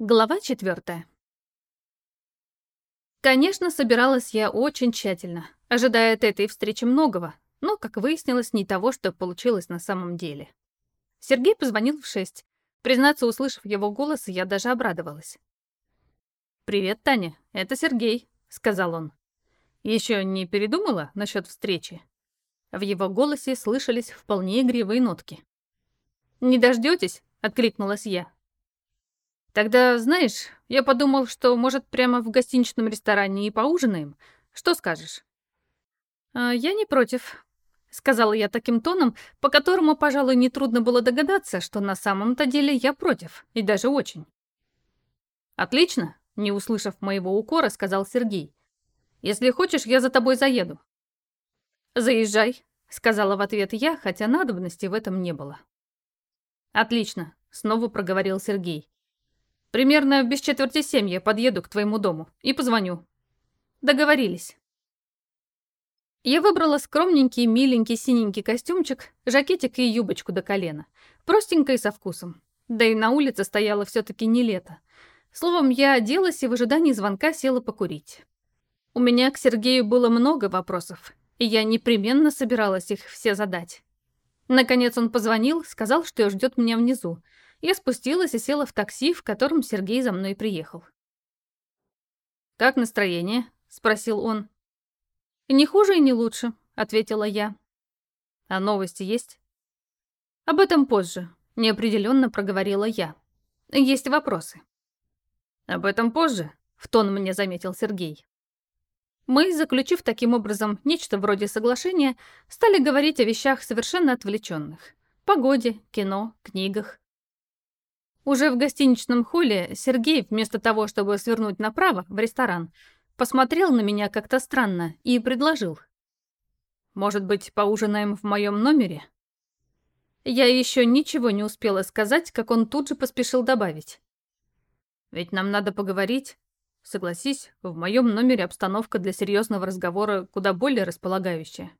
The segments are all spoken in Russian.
Глава четвертая. Конечно, собиралась я очень тщательно, ожидая от этой встречи многого, но, как выяснилось, не того, что получилось на самом деле. Сергей позвонил в шесть. Признаться, услышав его голос, я даже обрадовалась. «Привет, Таня, это Сергей», — сказал он. «Еще не передумала насчет встречи?» В его голосе слышались вполне игривые нотки. «Не дождетесь?» — откликнулась я. Тогда, знаешь, я подумал, что, может, прямо в гостиничном ресторане и поужинаем? Что скажешь? А, я не против, сказала я таким тоном, по которому, пожалуй, нетрудно было догадаться, что на самом-то деле я против, и даже очень. Отлично, не услышав моего укора, сказал Сергей. Если хочешь, я за тобой заеду. Заезжай, сказала в ответ я, хотя надобности в этом не было. Отлично, снова проговорил Сергей. Примерно без четверти семь я подъеду к твоему дому и позвоню. Договорились. Я выбрала скромненький, миленький синенький костюмчик, жакетик и юбочку до колена. Простенько и со вкусом. Да и на улице стояло все-таки не лето. Словом, я оделась и в ожидании звонка села покурить. У меня к Сергею было много вопросов, и я непременно собиралась их все задать. Наконец он позвонил, сказал, что ждет меня внизу, я спустилась и села в такси, в котором Сергей за мной приехал. «Как настроение?» — спросил он. «Не хуже и не лучше», — ответила я. «А новости есть?» «Об этом позже», — неопределенно проговорила я. «Есть вопросы». «Об этом позже», — в тон мне заметил Сергей. Мы, заключив таким образом нечто вроде соглашения, стали говорить о вещах совершенно отвлеченных. Погоде, кино, книгах. Уже в гостиничном холле Сергей, вместо того, чтобы свернуть направо, в ресторан, посмотрел на меня как-то странно и предложил. «Может быть, поужинаем в моем номере?» Я еще ничего не успела сказать, как он тут же поспешил добавить. «Ведь нам надо поговорить. Согласись, в моем номере обстановка для серьезного разговора куда более располагающая».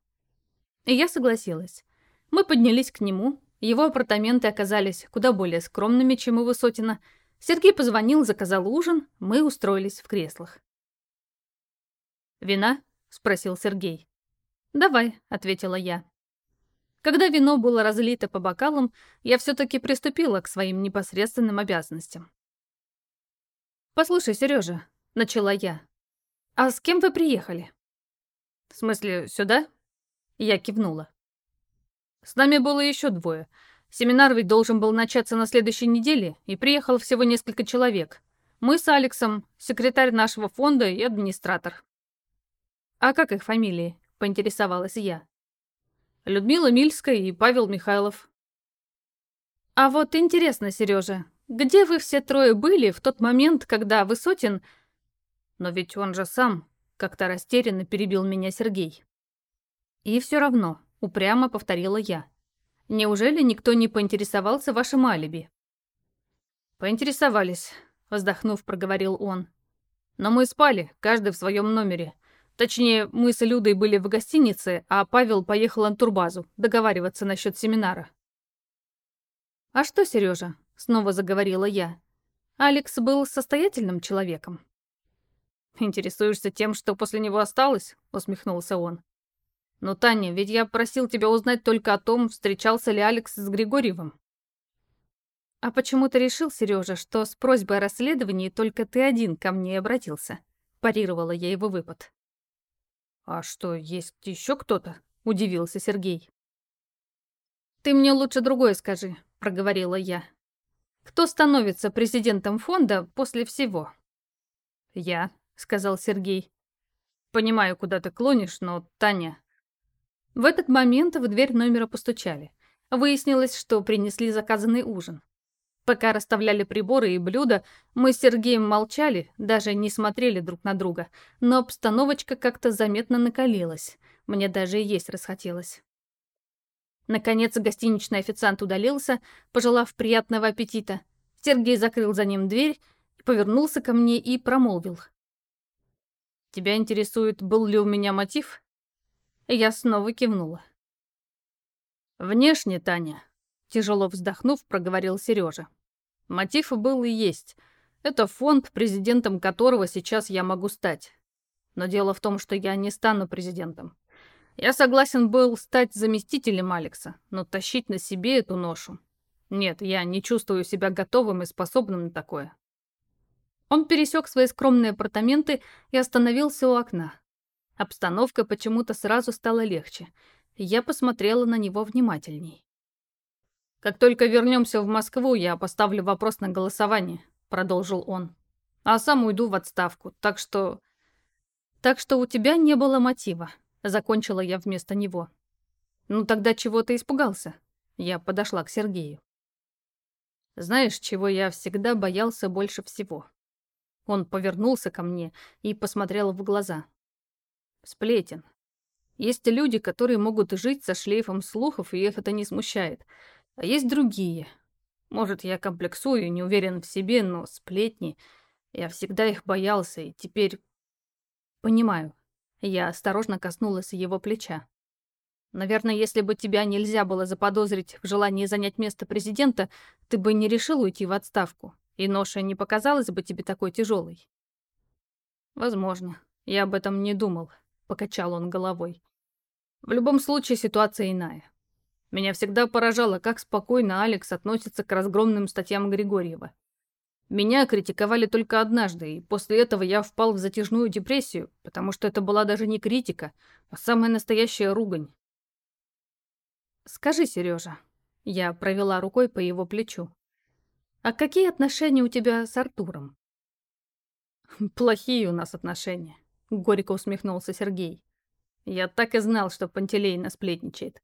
И я согласилась. Мы поднялись к нему, его апартаменты оказались куда более скромными, чем у Высотина. Сергей позвонил, заказал ужин, мы устроились в креслах. «Вина?» — спросил Сергей. «Давай», — ответила я. Когда вино было разлито по бокалам, я все-таки приступила к своим непосредственным обязанностям. «Послушай, Сережа, начала я, — «а с кем вы приехали?» «В смысле, сюда?» Я кивнула. С нами было еще двое. Семинар ведь должен был начаться на следующей неделе, и приехало всего несколько человек. Мы с Алексом, секретарь нашего фонда и администратор. «А как их фамилии?» — поинтересовалась я. Людмила Мильская и Павел Михайлов. А вот интересно, Сережа, где вы все трое были в тот момент, когда Высотин... Но ведь он же сам как-то растерянно перебил меня Сергей. И все равно, Упрямо повторила я. Неужели никто не поинтересовался вашим алиби? Поинтересовались, вздохнув, проговорил он. Но мы спали, каждый в своем номере. Точнее, мы с Людой были в гостинице, а Павел поехал на турбазу договариваться насчет семинара. «А что, Сережа?» — снова заговорила я. «Алекс был состоятельным человеком». «Интересуешься тем, что после него осталось?» — усмехнулся он. Но, Таня, ведь я просил тебя узнать только о том, встречался ли Алекс с Григорьевым. А почему ты решил, Сережа, что с просьбой о расследовании только ты один ко мне обратился? Парировала я его выпад. А что, есть еще кто-то? Удивился Сергей. Ты мне лучше другое скажи, проговорила я. Кто становится президентом фонда после всего? Я, сказал Сергей. Понимаю, куда ты клонишь, но, Таня, в этот момент в дверь номера постучали. Выяснилось, что принесли заказанный ужин. Пока расставляли приборы и блюда, мы с Сергеем молчали, даже не смотрели друг на друга, но обстановочка как-то заметно накалилась. Мне даже есть расхотелось. Наконец гостиничный официант удалился, пожелав приятного аппетита. Сергей закрыл за ним дверь, повернулся ко мне и промолвил. «Тебя интересует, был ли у меня мотив?» Я снова кивнула. «Внешне, Таня», — тяжело вздохнув, проговорил Сережа. «Мотив был и есть. Это фонд, президентом которого сейчас я могу стать. Но дело в том, что я не стану президентом. Я согласен был стать заместителем Алекса, но тащить на себе эту ношу. Нет, я не чувствую себя готовым и способным на такое. Он пересек свои скромные апартаменты и остановился у окна. Обстановка почему-то сразу стала легче. Я посмотрела на него внимательней. «Как только вернемся в Москву, я поставлю вопрос на голосование», — продолжил он. «А сам уйду в отставку, так что...» «Так что у тебя не было мотива», — закончила я вместо него. «Ну тогда чего ты испугался?» Я подошла к Сергею. «Знаешь, чего я всегда боялся больше всего?» Он повернулся ко мне и посмотрел в глаза. «Сплетен. Есть люди, которые могут жить со шлейфом слухов, и их это не смущает. А есть другие. Может, я комплексую не уверен в себе, но сплетни... Я всегда их боялся, и теперь... Понимаю. Я осторожно коснулась его плеча. Наверное, если бы тебя нельзя было заподозрить в желании занять место президента, ты бы не решил уйти в отставку, и ноша не показалась бы тебе такой тяжелой. Возможно. Я об этом не думал, покачал он головой. В любом случае ситуация иная. Меня всегда поражало, как спокойно Алекс относится к разгромным статьям Григорьева. Меня критиковали только однажды, и после этого я впал в затяжную депрессию, потому что это была даже не критика, а самая настоящая ругань. «Скажи, Сережа, я провела рукой по его плечу. «А какие отношения у тебя с Артуром?» «Плохие у нас отношения», — горько усмехнулся Сергей. «Я так и знал, что Пантелей насплетничает.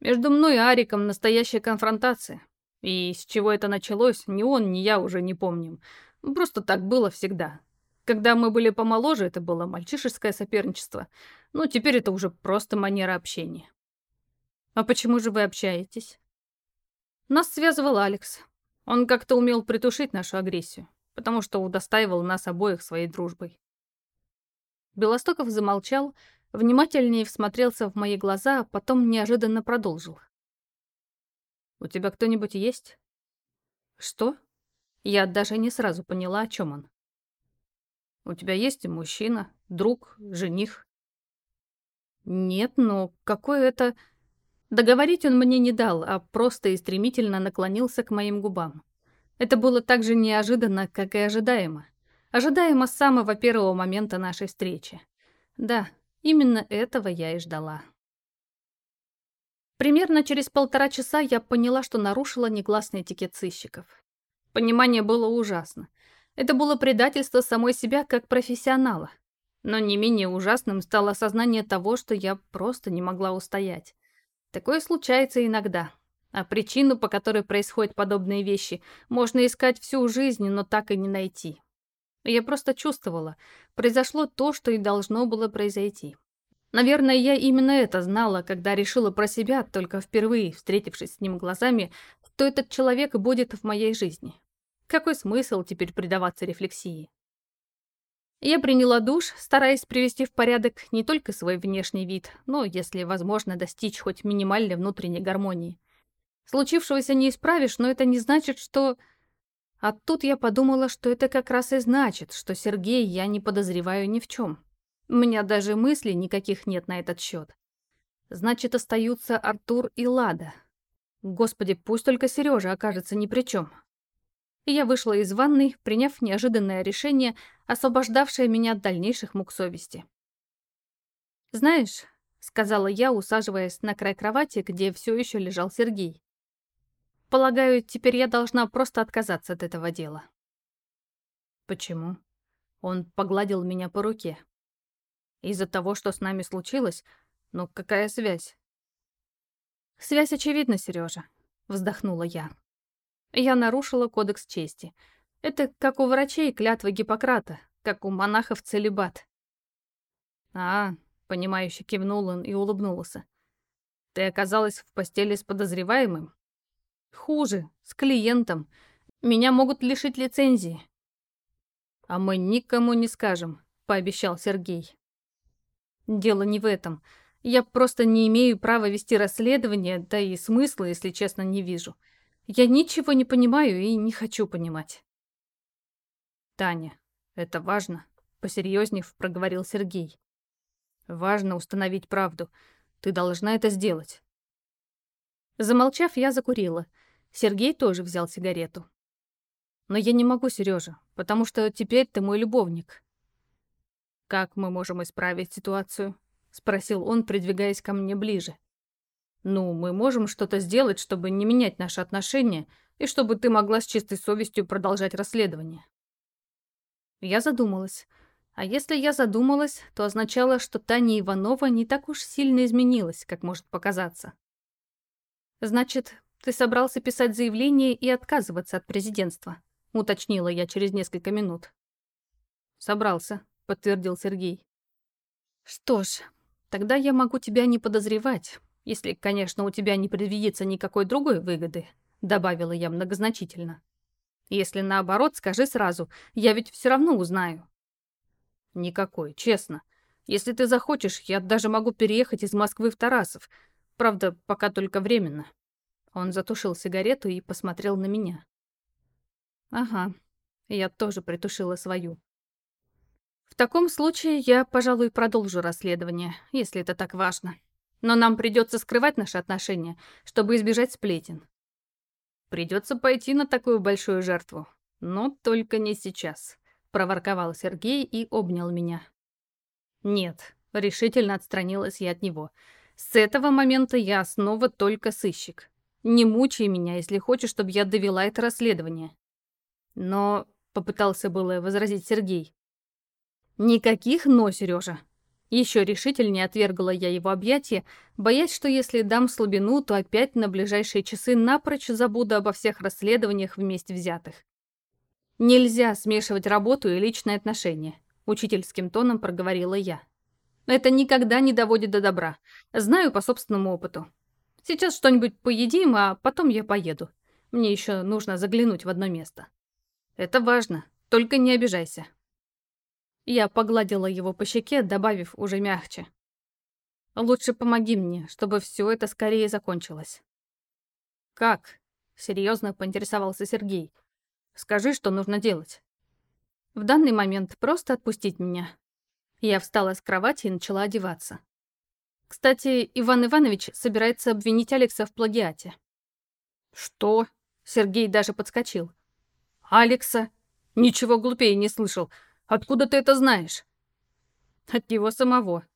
Между мной и Ариком настоящая конфронтация. И с чего это началось, ни он, ни я уже не помним. Просто так было всегда. Когда мы были помоложе, это было мальчишеское соперничество. Ну, теперь это уже просто манера общения. А почему же вы общаетесь? Нас связывал Алекс. Он как-то умел притушить нашу агрессию, потому что удостаивал нас обоих своей дружбой. Белостоков замолчал, Внимательнее всмотрелся в мои глаза, а потом неожиданно продолжил. «У тебя кто-нибудь есть?» «Что?» Я даже не сразу поняла, о чем он. «У тебя есть мужчина, друг, жених?» «Нет, но какой это...» Договорить он мне не дал, а просто и стремительно наклонился к моим губам. Это было так же неожиданно, как и ожидаемо. Ожидаемо с самого первого момента нашей встречи. Да, Именно этого я и ждала. Примерно через полтора часа я поняла, что нарушила негласный этикет сыщиков. Понимание было ужасно. Это было предательство самой себя как профессионала. Но не менее ужасным стало осознание того, что я просто не могла устоять. Такое случается иногда. А причину, по которой происходят подобные вещи, можно искать всю жизнь, но так и не найти. Я просто чувствовала, произошло то, что и должно было произойти. Наверное, я именно это знала, когда решила про себя, только впервые встретившись с ним глазами, что этот человек будет в моей жизни. Какой смысл теперь предаваться рефлексии? Я приняла душ, стараясь привести в порядок не только свой внешний вид, но, если возможно, достичь хоть минимальной внутренней гармонии. Случившегося не исправишь, но это не значит, что... А тут я подумала, что это как раз и значит, что Сергея я не подозреваю ни в чем. У меня даже мыслей никаких нет на этот счет. Значит, остаются Артур и Лада. Господи, пусть только Сережа окажется ни при чем. Я вышла из ванной, приняв неожиданное решение, освобождавшее меня от дальнейших мук совести. «Знаешь», — сказала я, усаживаясь на край кровати, где все еще лежал Сергей, «полагаю, теперь я должна просто отказаться от этого дела». «Почему?» Он погладил меня по руке. Из-за того, что с нами случилось? Но какая связь? Связь очевидна, Сережа, вздохнула я. Я нарушила кодекс чести. Это как у врачей клятва Гиппократа, как у монахов целебат. А, понимающе кивнул он и улыбнулся. Ты оказалась в постели с подозреваемым? Хуже, с клиентом. Меня могут лишить лицензии. А мы никому не скажем, пообещал Сергей. Дело не в этом. Я просто не имею права вести расследование, да и смысла, если честно, не вижу. Я ничего не понимаю и не хочу понимать. Таня, это важно, посерьезнев проговорил Сергей. Важно установить правду. Ты должна это сделать. Замолчав, я закурила. Сергей тоже взял сигарету. Но я не могу, Сережа, потому что теперь ты мой любовник. Как мы можем исправить ситуацию? Спросил он, придвигаясь ко мне ближе. Ну, мы можем что-то сделать, чтобы не менять наши отношения и чтобы ты могла с чистой совестью продолжать расследование. Я задумалась. А если я задумалась, то означало, что Таня Иванова не так уж сильно изменилась, как может показаться. Значит, ты собрался писать заявление и отказываться от президентства, уточнила я через несколько минут. Собрался, подтвердил Сергей. Что ж, тогда я могу тебя не подозревать, если, конечно, у тебя не предвидится никакой другой выгоды, добавила я многозначительно. Если наоборот, скажи сразу, я ведь все равно узнаю. Никакой, честно. Если ты захочешь, я даже могу переехать из Москвы в Тарасов. Правда, пока только временно. Он затушил сигарету и посмотрел на меня. Ага, я тоже притушила свою. В таком случае я, пожалуй, продолжу расследование, если это так важно. Но нам придется скрывать наши отношения, чтобы избежать сплетен. Придется пойти на такую большую жертву, но только не сейчас проворковал Сергей и обнял меня. Нет, решительно отстранилась я от него. С этого момента я снова только сыщик. Не мучай меня, если хочешь, чтобы я довела это расследование. Но попытался было возразить Сергей. Никаких «но», Сережа. Еще решительнее отвергла я его объятия, боясь, что если дам слабину, то опять на ближайшие часы напрочь забуду обо всех расследованиях вместе взятых. «Нельзя смешивать работу и личные отношения», — учительским тоном проговорила я. «Это никогда не доводит до добра. Знаю по собственному опыту. Сейчас что-нибудь поедим, а потом я поеду. Мне еще нужно заглянуть в одно место». «Это важно, только не обижайся». Я погладила его по щеке, добавив уже мягче. «Лучше помоги мне, чтобы все это скорее закончилось». «Как?» — серьезно поинтересовался Сергей. Скажи, что нужно делать. В данный момент просто отпустить меня. Я встала с кровати и начала одеваться. Кстати, Иван Иванович собирается обвинить Алекса в плагиате. Что? Сергей даже подскочил. Алекса? Ничего глупее не слышал. Откуда ты это знаешь? От него самого.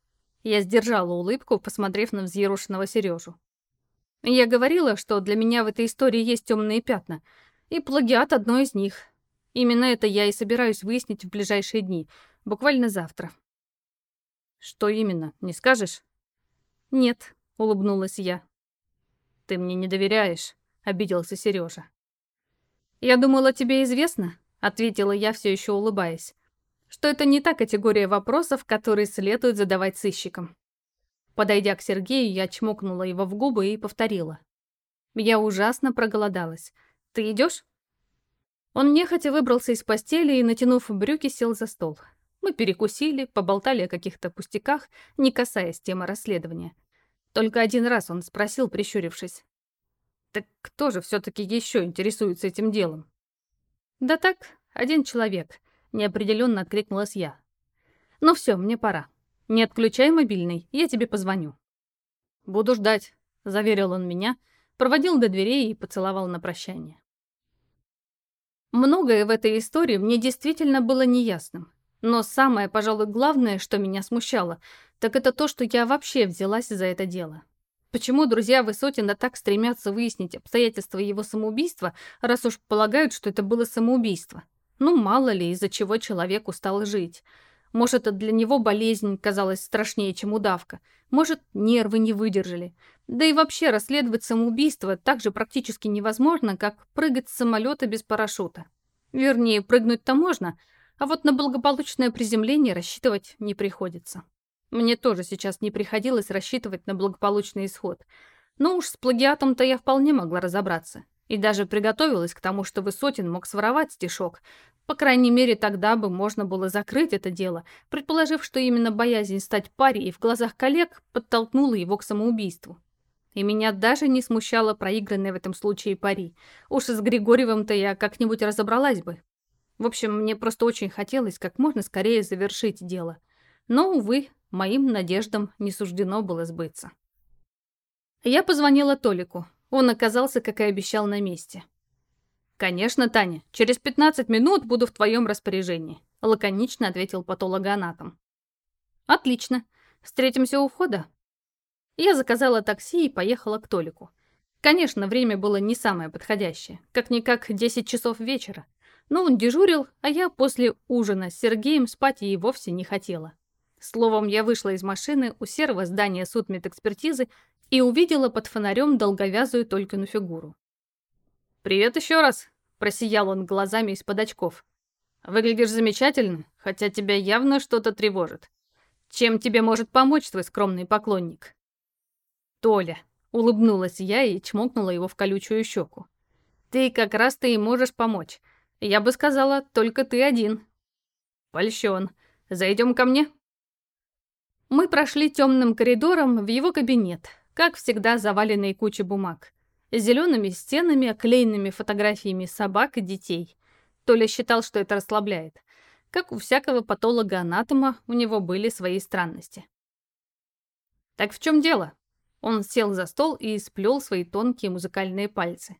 Я сдержала улыбку, посмотрев на взъерушенного Сережу. Я говорила, что для меня в этой истории есть темные пятна — и плагиат одно из них. Именно это я и собираюсь выяснить в ближайшие дни, буквально завтра. Что именно, не скажешь? Нет, улыбнулась я. Ты мне не доверяешь, обиделся Сережа. Я думала, тебе известно, ответила я, все еще улыбаясь, что это не та категория вопросов, которые следует задавать сыщикам. Подойдя к Сергею, я чмокнула его в губы и повторила. Я ужасно проголодалась. Ты идешь? Он нехотя выбрался из постели и, натянув брюки, сел за стол. Мы перекусили, поболтали о каких-то пустяках, не касаясь темы расследования. Только один раз он спросил, прищурившись. «Так кто же все-таки еще интересуется этим делом?» «Да так, один человек», — неопределенно откликнулась я. «Ну все, мне пора. Не отключай мобильный, я тебе позвоню». «Буду ждать», — заверил он меня, проводил до дверей и поцеловал на прощание. Многое в этой истории мне действительно было неясным. Но самое, пожалуй, главное, что меня смущало, так это то, что я вообще взялась за это дело. Почему друзья Высотина так стремятся выяснить обстоятельства его самоубийства, раз уж полагают, что это было самоубийство? Ну, мало ли, из-за чего человек устал жить. Может, это для него болезнь казалась страшнее, чем удавка. Может, нервы не выдержали. Да и вообще расследовать самоубийство так же практически невозможно, как прыгать с самолета без парашюта. Вернее, прыгнуть-то можно, а вот на благополучное приземление рассчитывать не приходится. Мне тоже сейчас не приходилось рассчитывать на благополучный исход. Но уж с плагиатом-то я вполне могла разобраться. И даже приготовилась к тому, что Высотин мог своровать стишок. По крайней мере, тогда бы можно было закрыть это дело, предположив, что именно боязнь стать парей в глазах коллег подтолкнула его к самоубийству. И меня даже не смущало проигранное в этом случае пари. Уж с Григорьевым-то я как-нибудь разобралась бы. В общем, мне просто очень хотелось как можно скорее завершить дело. Но, увы, моим надеждам не суждено было сбыться. Я позвонила Толику. Он оказался, как и обещал, на месте. «Конечно, Таня, через 15 минут буду в твоем распоряжении», лаконично ответил патологоанатом. «Отлично. Встретимся у входа?» Я заказала такси и поехала к Толику. Конечно, время было не самое подходящее. Как-никак 10 часов вечера. Но он дежурил, а я после ужина с Сергеем спать и вовсе не хотела. Словом, я вышла из машины у серого здания судмедэкспертизы и увидела под фонарем долговязую Толькину фигуру. «Привет еще раз!» – просиял он глазами из-под очков. «Выглядишь замечательно, хотя тебя явно что-то тревожит. Чем тебе может помочь твой скромный поклонник?» «Толя!» – улыбнулась я и чмокнула его в колючую щеку. «Ты как раз ты и можешь помочь. Я бы сказала, только ты один». «Польщен. Зайдем ко мне?» Мы прошли темным коридором в его кабинет, как всегда заваленной кучей бумаг. Зелеными стенами, оклеенными фотографиями собак и детей. Толя считал, что это расслабляет. Как у всякого патолога-анатома, у него были свои странности. «Так в чем дело?» Он сел за стол и сплел свои тонкие музыкальные пальцы.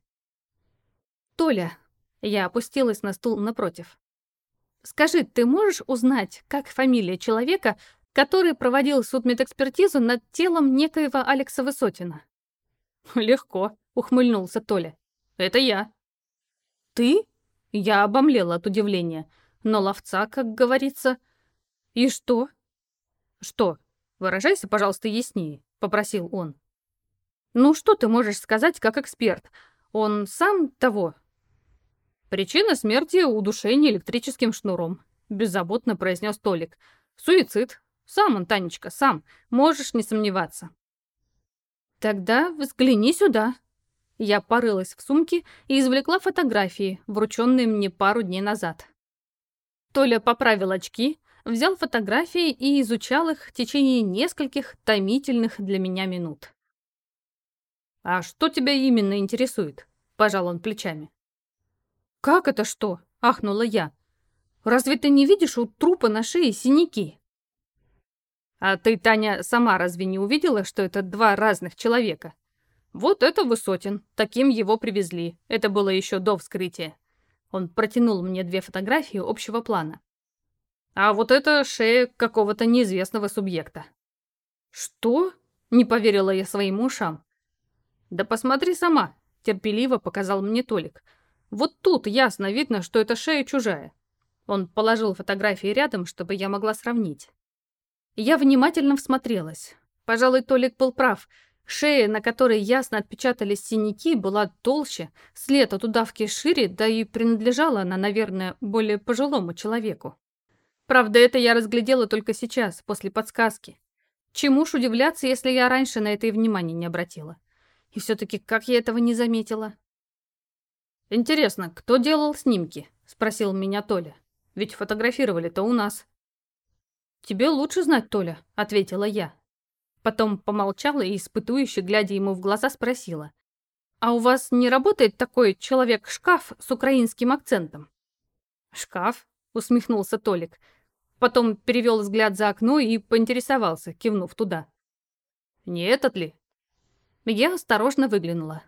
«Толя!» Я опустилась на стул напротив. «Скажи, ты можешь узнать, как фамилия человека, который проводил судмедэкспертизу над телом некоего Алекса Высотина. «Легко», — ухмыльнулся Толя. «Это я». «Ты?» Я обомлела от удивления. Но ловца, как говорится... «И что?» «Что? Выражайся, пожалуйста, яснее», — попросил он. «Ну, что ты можешь сказать как эксперт? Он сам того?» «Причина смерти — удушение электрическим шнуром», — беззаботно произнес Толик. «Суицид. Сам он, Танечка, сам. Можешь не сомневаться. Тогда взгляни сюда. Я порылась в сумке и извлекла фотографии, врученные мне пару дней назад. Толя поправил очки, взял фотографии и изучал их в течение нескольких томительных для меня минут. «А что тебя именно интересует?» – пожал он плечами. «Как это что?» – ахнула я. «Разве ты не видишь у трупа на шее синяки?» А ты, Таня, сама разве не увидела, что это два разных человека? Вот это Высотин, таким его привезли. Это было еще до вскрытия. Он протянул мне две фотографии общего плана. А вот это шея какого-то неизвестного субъекта. Что? Не поверила я своим ушам. Да посмотри сама, терпеливо показал мне Толик. Вот тут ясно видно, что это шея чужая. Он положил фотографии рядом, чтобы я могла сравнить. Я внимательно всмотрелась. Пожалуй, Толик был прав. Шея, на которой ясно отпечатались синяки, была толще, след от удавки шире, да и принадлежала она, наверное, более пожилому человеку. Правда, это я разглядела только сейчас, после подсказки. Чему ж удивляться, если я раньше на это и внимания не обратила? И все-таки как я этого не заметила? «Интересно, кто делал снимки?» — спросил меня Толя. «Ведь фотографировали-то у нас». «Тебе лучше знать, Толя», — ответила я. Потом помолчала и, испытующе, глядя ему в глаза, спросила. «А у вас не работает такой человек-шкаф с украинским акцентом?» «Шкаф?» — усмехнулся Толик. Потом перевел взгляд за окно и поинтересовался, кивнув туда. «Не этот ли?» Я осторожно выглянула.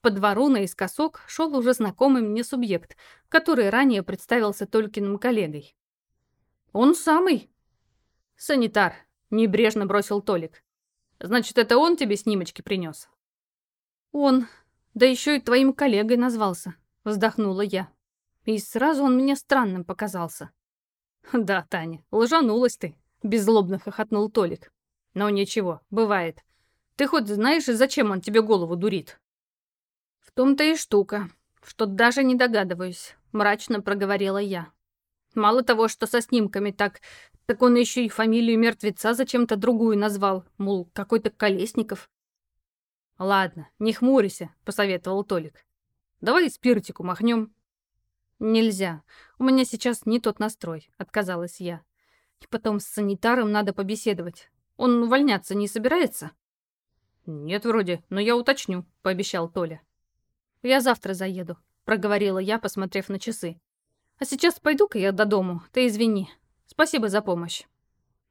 По двору наискосок шел уже знакомый мне субъект, который ранее представился Толькиным коллегой. «Он самый», «Санитар», — небрежно бросил Толик. «Значит, это он тебе снимочки принес?» «Он. Да еще и твоим коллегой назвался», — вздохнула я. И сразу он мне странным показался. «Да, Таня, лжанулась ты», — беззлобно хохотнул Толик. «Но ничего, бывает. Ты хоть знаешь, зачем он тебе голову дурит?» «В том-то и штука, что даже не догадываюсь», — мрачно проговорила я. «Мало того, что со снимками так так он еще и фамилию мертвеца зачем-то другую назвал, мол, какой-то Колесников. «Ладно, не хмурься», — посоветовал Толик. «Давай спиртику махнем». «Нельзя. У меня сейчас не тот настрой», — отказалась я. «И потом с санитаром надо побеседовать. Он увольняться не собирается?» «Нет, вроде, но я уточню», — пообещал Толя. «Я завтра заеду», — проговорила я, посмотрев на часы. А сейчас пойду-ка я до дому, ты извини. Спасибо за помощь».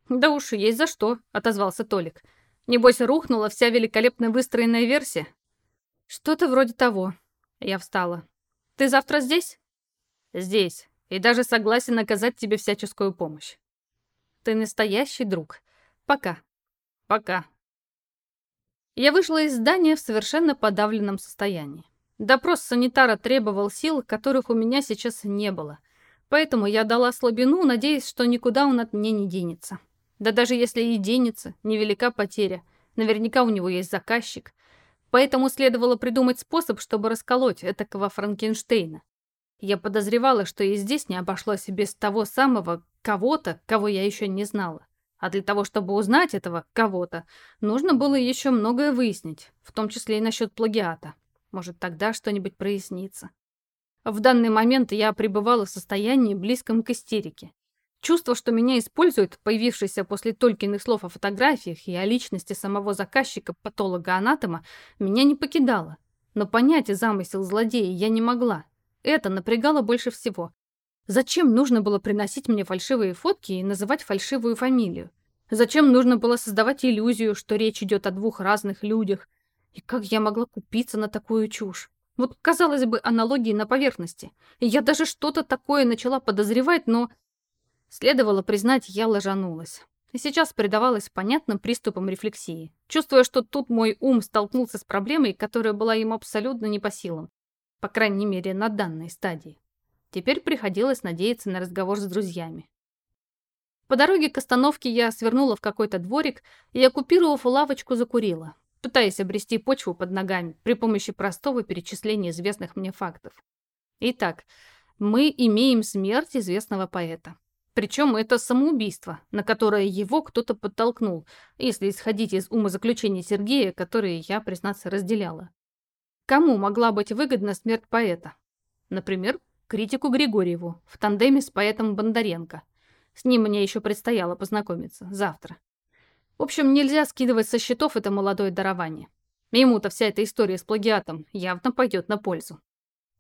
«Да уж, есть за что», — отозвался Толик. «Небось, рухнула вся великолепно выстроенная версия?» «Что-то вроде того». Я встала. «Ты завтра здесь?» «Здесь. И даже согласен оказать тебе всяческую помощь». «Ты настоящий друг. Пока». «Пока». Я вышла из здания в совершенно подавленном состоянии. Допрос санитара требовал сил, которых у меня сейчас не было. Поэтому я дала слабину, надеясь, что никуда он от меня не денется. Да даже если и денется, невелика потеря. Наверняка у него есть заказчик. Поэтому следовало придумать способ, чтобы расколоть этакого Франкенштейна. Я подозревала, что и здесь не обошлось без того самого кого-то, кого я еще не знала. А для того, чтобы узнать этого кого-то, нужно было еще многое выяснить, в том числе и насчет плагиата. Может, тогда что-нибудь прояснится. В данный момент я пребывала в состоянии, близком к истерике. Чувство, что меня используют, появившееся после Толькиных слов о фотографиях и о личности самого заказчика, патолога-анатома, меня не покидало. Но понять замысел злодея я не могла. Это напрягало больше всего. Зачем нужно было приносить мне фальшивые фотки и называть фальшивую фамилию? Зачем нужно было создавать иллюзию, что речь идет о двух разных людях? И как я могла купиться на такую чушь? Вот, казалось бы, аналогии на поверхности. Я даже что-то такое начала подозревать, но... Следовало признать, я ложанулась. И сейчас предавалась понятным приступам рефлексии, чувствуя, что тут мой ум столкнулся с проблемой, которая была ему абсолютно не по силам. По крайней мере, на данной стадии. Теперь приходилось надеяться на разговор с друзьями. По дороге к остановке я свернула в какой-то дворик и, оккупировав лавочку, закурила пытаясь обрести почву под ногами при помощи простого перечисления известных мне фактов. Итак, мы имеем смерть известного поэта. Причем это самоубийство, на которое его кто-то подтолкнул, если исходить из умозаключений Сергея, которые я, признаться, разделяла. Кому могла быть выгодна смерть поэта? Например, критику Григорьеву в тандеме с поэтом Бондаренко. С ним мне еще предстояло познакомиться завтра. В общем, нельзя скидывать со счетов это молодое дарование. Ему-то вся эта история с плагиатом явно пойдет на пользу.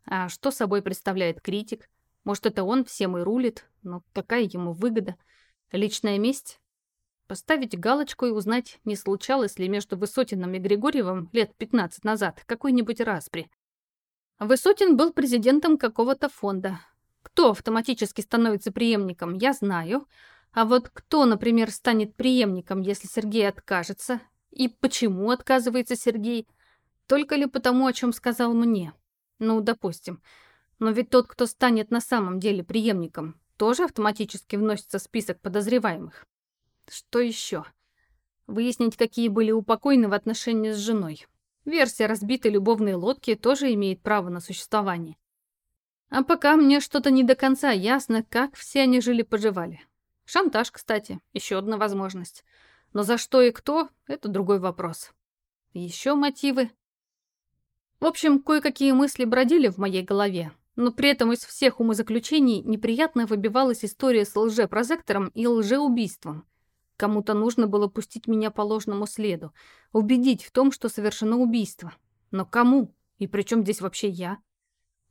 А что собой представляет критик? Может, это он всем и рулит, но какая ему выгода? Личная месть? Поставить галочку и узнать, не случалось ли между Высотиным и Григорьевым лет 15 назад какой-нибудь распри. Высотин был президентом какого-то фонда. Кто автоматически становится преемником, я знаю, а вот кто, например, станет преемником, если Сергей откажется? И почему отказывается Сергей? Только ли потому, о чем сказал мне? Ну, допустим. Но ведь тот, кто станет на самом деле преемником, тоже автоматически вносится в список подозреваемых. Что еще? Выяснить, какие были у покойного отношения с женой. Версия разбитой любовной лодки тоже имеет право на существование. А пока мне что-то не до конца ясно, как все они жили-поживали. Шантаж, кстати, еще одна возможность. Но за что и кто – это другой вопрос. Еще мотивы. В общем, кое-какие мысли бродили в моей голове, но при этом из всех умозаключений неприятно выбивалась история с лжепрозектором и лжеубийством. Кому-то нужно было пустить меня по ложному следу, убедить в том, что совершено убийство. Но кому? И при чем здесь вообще я?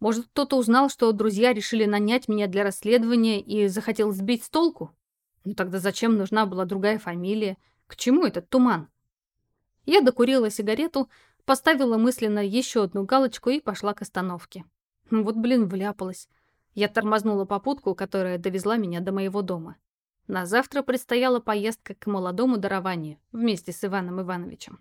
Может, кто-то узнал, что друзья решили нанять меня для расследования и захотел сбить с толку? Ну тогда зачем нужна была другая фамилия? К чему этот туман? Я докурила сигарету, поставила мысленно еще одну галочку и пошла к остановке. Вот, блин, вляпалась. Я тормознула попутку, которая довезла меня до моего дома. На завтра предстояла поездка к молодому дарованию вместе с Иваном Ивановичем.